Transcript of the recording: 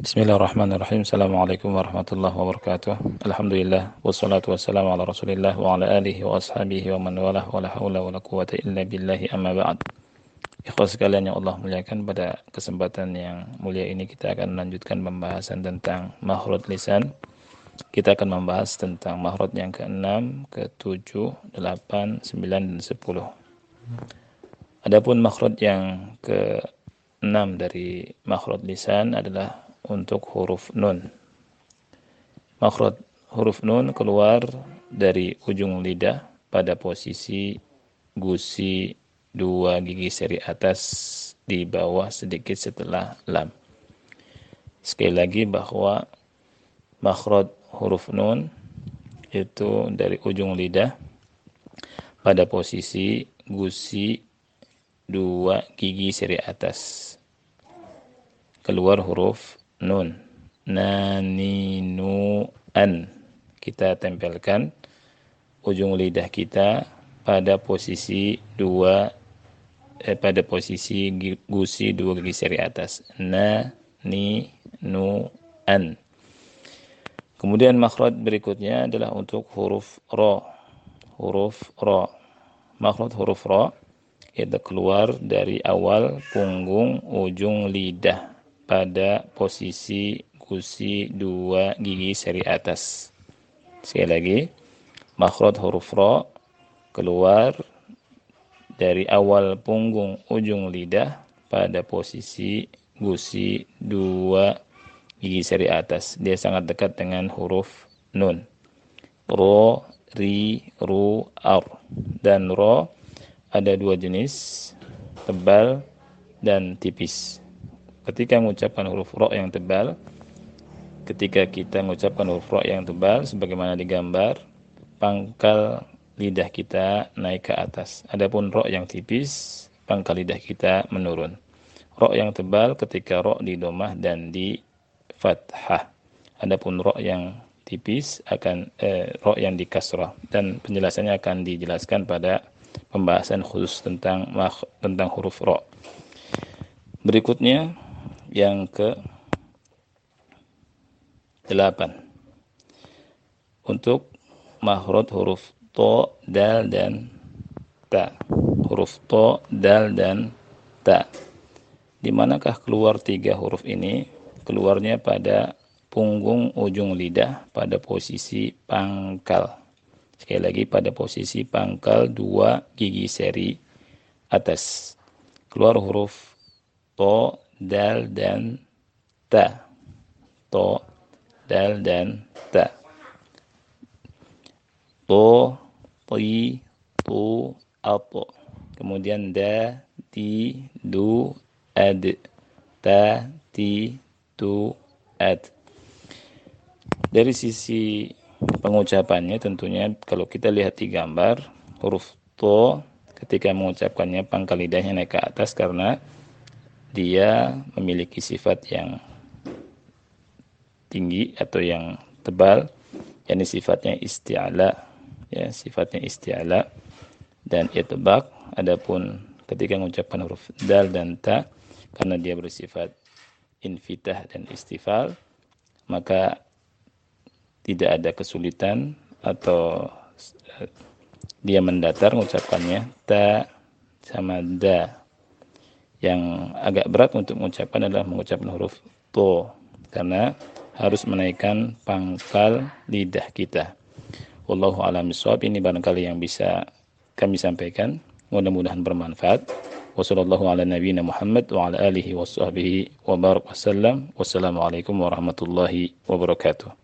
Bismillahirrahmanirrahim. Assalamualaikum warahmatullahi wabarakatuh. Alhamdulillah wassalatu wassalamu ala Rasulillah wa ala alihi wa ashabihi wa man walah wa la haula wa la quwata illa billahi amma ba'd. Ikhwas sekalian yang Allah muliakan pada kesempatan yang mulia ini kita akan melanjutkan pembahasan tentang mahrud lisan. Kita akan membahas tentang mahrud yang ke-6, ke-7, 8, 9 dan 10. Adapun makhraj yang ke-6 dari makhraj lisan adalah untuk huruf nun. Makhraj huruf nun keluar dari ujung lidah pada posisi gusi dua gigi seri atas di bawah sedikit setelah lam. Sekali lagi bahwa makhraj huruf nun itu dari ujung lidah pada posisi gusi dua gigi seri atas. Keluar huruf nun. Nani nu an. Kita tempelkan ujung lidah kita pada posisi dua eh, pada posisi gusi dua gigi seri atas. Na ni nu an. Kemudian makhraj berikutnya adalah untuk huruf ro. Huruf ro. Makhraj huruf ro itu keluar dari awal punggung ujung lidah pada posisi gusi dua gigi seri atas. Sekali lagi, makhraj huruf ro keluar dari awal punggung ujung lidah pada posisi gusi dua gigi seri atas. Dia sangat dekat dengan huruf nun. Ro, ri, ru, ar. Dan ro ada dua jenis, tebal dan tipis. Ketika mengucapkan huruf ro yang tebal, ketika kita mengucapkan huruf ro yang tebal, sebagaimana digambar, pangkal lidah kita naik ke atas. Adapun ro yang tipis, pangkal lidah kita menurun. Ro yang tebal ketika ro di domah dan di fathah. Adapun ro yang tipis akan eh, ro yang di kasrah dan penjelasannya akan dijelaskan pada pembahasan khusus tentang tentang huruf ro. Berikutnya yang ke delapan untuk makhraj huruf to, dal dan ta. Huruf to, dal dan ta. Di manakah keluar tiga huruf ini? Keluarnya pada punggung ujung lidah pada posisi pangkal. Sekali lagi pada posisi pangkal dua gigi seri atas. Keluar huruf to, dal, dan ta. To, dal, dan ta. To, ti, tu, ato. Kemudian da, ti, du, ad. Ta, ti, tu, ad. Dari sisi pengucapannya tentunya kalau kita lihat di gambar huruf to ketika mengucapkannya pangkal lidahnya naik ke atas karena dia memiliki sifat yang tinggi atau yang tebal yakni sifatnya isti'ala ya sifatnya isti'ala dan itbaq adapun ketika mengucapkan huruf dal dan ta karena dia bersifat infitah dan istifal maka tidak ada kesulitan atau eh, dia mendatar mengucapkannya ta sama da yang agak berat untuk mengucapkan adalah mengucapkan huruf to karena harus menaikkan pangkal lidah kita. Wallahu a'lam bishawab. Ini barangkali yang bisa kami sampaikan. Mudah-mudahan bermanfaat. Wassallallahu ala nabiyina Muhammad wa ala alihi wa sahbihi wa barak. Wassalamualaikum warahmatullahi wabarakatuh.